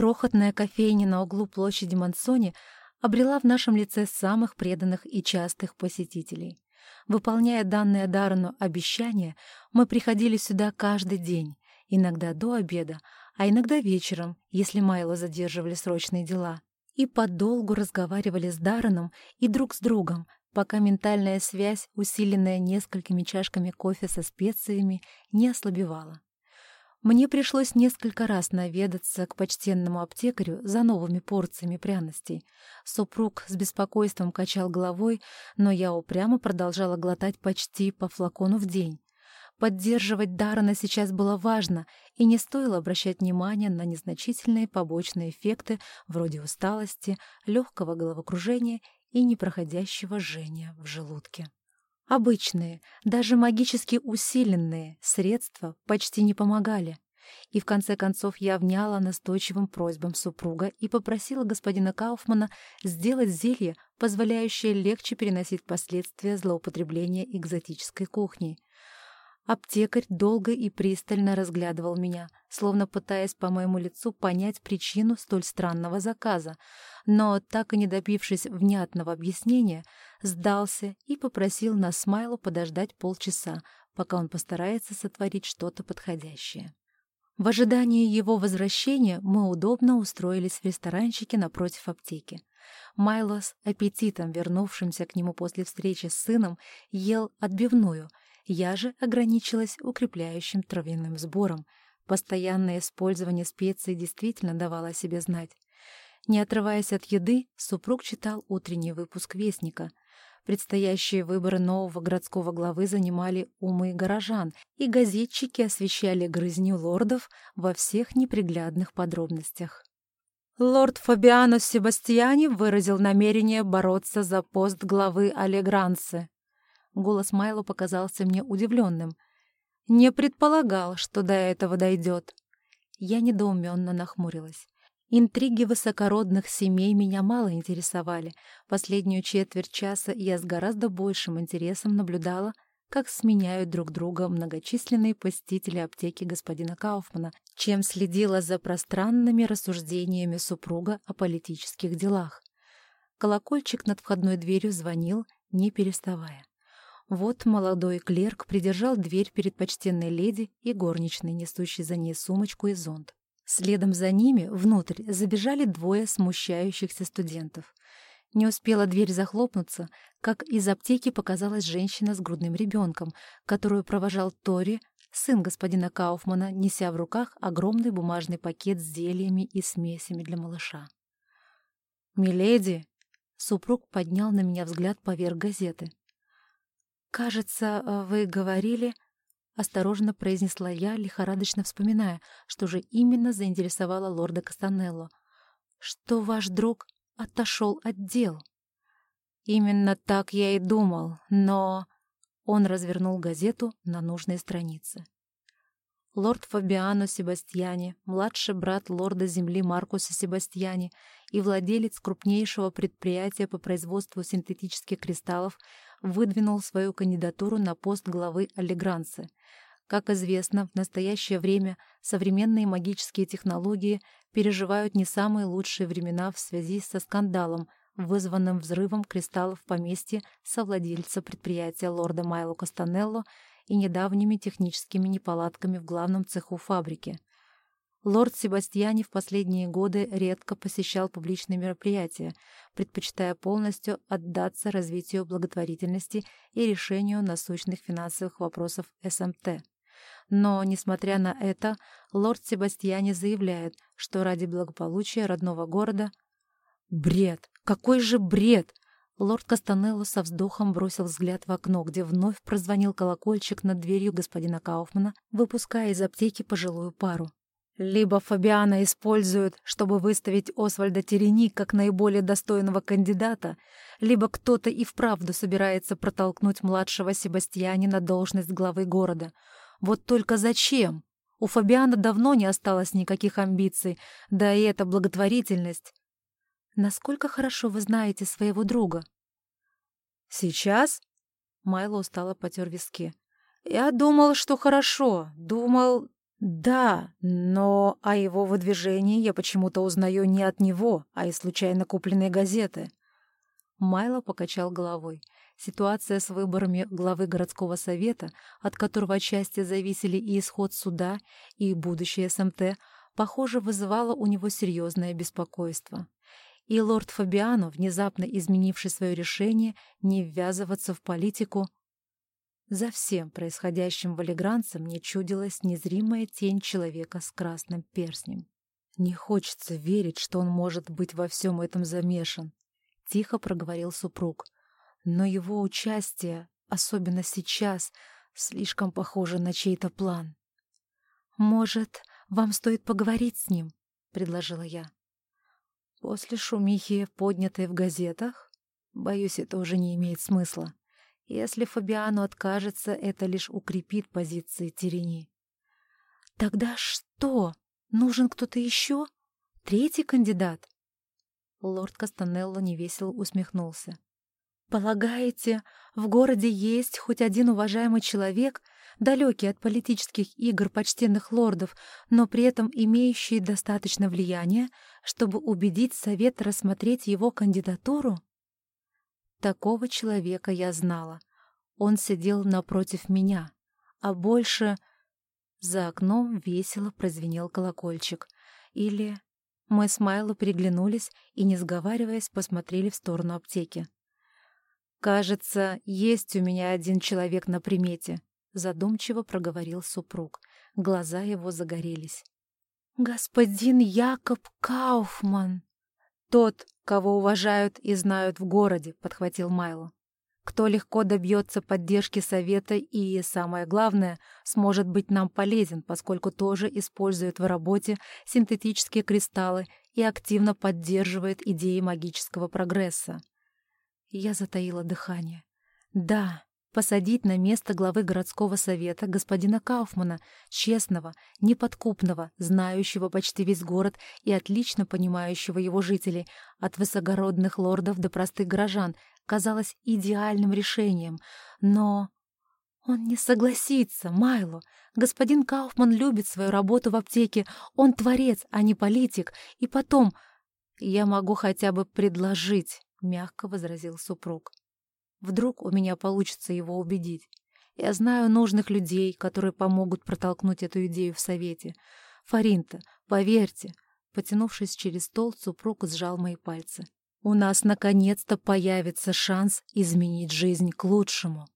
Крохотная кофейня на углу площади Мансони обрела в нашем лице самых преданных и частых посетителей. Выполняя данное Даррену обещание, мы приходили сюда каждый день, иногда до обеда, а иногда вечером, если Майло задерживали срочные дела, и подолгу разговаривали с Дарреном и друг с другом, пока ментальная связь, усиленная несколькими чашками кофе со специями, не ослабевала. Мне пришлось несколько раз наведаться к почтенному аптекарю за новыми порциями пряностей. Супруг с беспокойством качал головой, но я упрямо продолжала глотать почти по флакону в день. Поддерживать Дарана сейчас было важно, и не стоило обращать внимание на незначительные побочные эффекты вроде усталости, легкого головокружения и непроходящего жжения в желудке. Обычные, даже магически усиленные средства почти не помогали. И в конце концов я вняла настойчивым просьбам супруга и попросила господина Кауфмана сделать зелье, позволяющее легче переносить последствия злоупотребления экзотической кухней. Аптекарь долго и пристально разглядывал меня, словно пытаясь по моему лицу понять причину столь странного заказа, но, так и не добившись внятного объяснения, сдался и попросил нас Смайлу подождать полчаса, пока он постарается сотворить что-то подходящее. В ожидании его возвращения мы удобно устроились в ресторанчике напротив аптеки. Майло с аппетитом, вернувшимся к нему после встречи с сыном, ел отбивную — я же ограничилась укрепляющим травяным сбором. Постоянное использование специй действительно давало о себе знать. Не отрываясь от еды, супруг читал утренний выпуск «Вестника». Предстоящие выборы нового городского главы занимали умы горожан, и газетчики освещали грызню лордов во всех неприглядных подробностях. Лорд Фабиано Себастьяни выразил намерение бороться за пост главы Алегранцы. Голос Майло показался мне удивленным. Не предполагал, что до этого дойдет. Я недоуменно нахмурилась. Интриги высокородных семей меня мало интересовали. Последнюю четверть часа я с гораздо большим интересом наблюдала, как сменяют друг друга многочисленные посетители аптеки господина Кауфмана, чем следила за пространными рассуждениями супруга о политических делах. Колокольчик над входной дверью звонил, не переставая. Вот молодой клерк придержал дверь перед почтенной леди и горничной, несущей за ней сумочку и зонт. Следом за ними внутрь забежали двое смущающихся студентов. Не успела дверь захлопнуться, как из аптеки показалась женщина с грудным ребенком, которую провожал Тори, сын господина Кауфмана, неся в руках огромный бумажный пакет с зельями и смесями для малыша. «Миледи!» — супруг поднял на меня взгляд поверх газеты. «Кажется, э, вы говорили...» — осторожно произнесла я, лихорадочно вспоминая, что же именно заинтересовало лорда Кастанелло. «Что ваш друг отошел от дел?» «Именно так я и думал, но...» Он развернул газету на нужной странице. Лорд Фабиано Себастьяни, младший брат лорда земли Маркуса Себастьяни и владелец крупнейшего предприятия по производству синтетических кристаллов, выдвинул свою кандидатуру на пост главы Аллегранцы. Как известно, в настоящее время современные магические технологии переживают не самые лучшие времена в связи со скандалом, вызванным взрывом кристаллов в поместье совладельца предприятия лорда Майло Кастанелло и недавними техническими неполадками в главном цеху фабрики. Лорд Себастьяни в последние годы редко посещал публичные мероприятия, предпочитая полностью отдаться развитию благотворительности и решению насущных финансовых вопросов СМТ. Но, несмотря на это, лорд Себастьяни заявляет, что ради благополучия родного города... Бред! Какой же бред! Лорд Кастанелло со вздохом бросил взгляд в окно, где вновь прозвонил колокольчик над дверью господина Кауфмана, выпуская из аптеки пожилую пару. Либо Фабиана используют, чтобы выставить Освальда Терени как наиболее достойного кандидата, либо кто-то и вправду собирается протолкнуть младшего Себастьяне на должность главы города. Вот только зачем? У Фабиана давно не осталось никаких амбиций, да и эта благотворительность. Насколько хорошо вы знаете своего друга? Сейчас? Майло устало потер виски. Я думал, что хорошо. Думал, Да, но о его выдвижении я почему-то узнаю не от него, а из случайно купленной газеты. Майло покачал головой. Ситуация с выборами главы городского совета, от которого отчасти зависели и исход суда, и будущее СМТ, похоже, вызывала у него серьезное беспокойство. И лорд Фабиано, внезапно изменивший свое решение не ввязываться в политику, за всем происходящим в Алигранце мне чудилась незримая тень человека с красным перстнем. Не хочется верить, что он может быть во всем этом замешан, — тихо проговорил супруг. Но его участие, особенно сейчас, слишком похоже на чей-то план. «Может, вам стоит поговорить с ним?» — предложила я. «После шумихи, поднятой в газетах, боюсь, это уже не имеет смысла. Если Фабиану откажется, это лишь укрепит позиции Терени. Тогда что? Нужен кто-то еще? Третий кандидат? Лорд Кастанелло невесело усмехнулся. «Полагаете, в городе есть хоть один уважаемый человек, далекий от политических игр почтенных лордов, но при этом имеющий достаточно влияния, чтобы убедить совет рассмотреть его кандидатуру?» Такого человека я знала. Он сидел напротив меня, а больше... За окном весело прозвенел колокольчик. Или... Мы с Майло переглянулись и, не сговариваясь, посмотрели в сторону аптеки. «Кажется, есть у меня один человек на примете», — задумчиво проговорил супруг. Глаза его загорелись. «Господин Якоб Кауфман!» «Тот, кого уважают и знают в городе», — подхватил Майло. «Кто легко добьется поддержки совета и, самое главное, сможет быть нам полезен, поскольку тоже использует в работе синтетические кристаллы и активно поддерживает идеи магического прогресса». Я затаила дыхание. «Да, посадить на место главы городского совета господина Кауфмана, честного, неподкупного, знающего почти весь город и отлично понимающего его жителей, от высокородных лордов до простых горожан, казалось идеальным решением. Но он не согласится, Майло. Господин Кауфман любит свою работу в аптеке, он творец, а не политик. И потом, я могу хотя бы предложить, — мягко возразил супруг. Вдруг у меня получится его убедить. Я знаю нужных людей, которые помогут протолкнуть эту идею в совете. Фаринта, поверьте, потянувшись через стол, супруг сжал мои пальцы. У нас наконец-то появится шанс изменить жизнь к лучшему.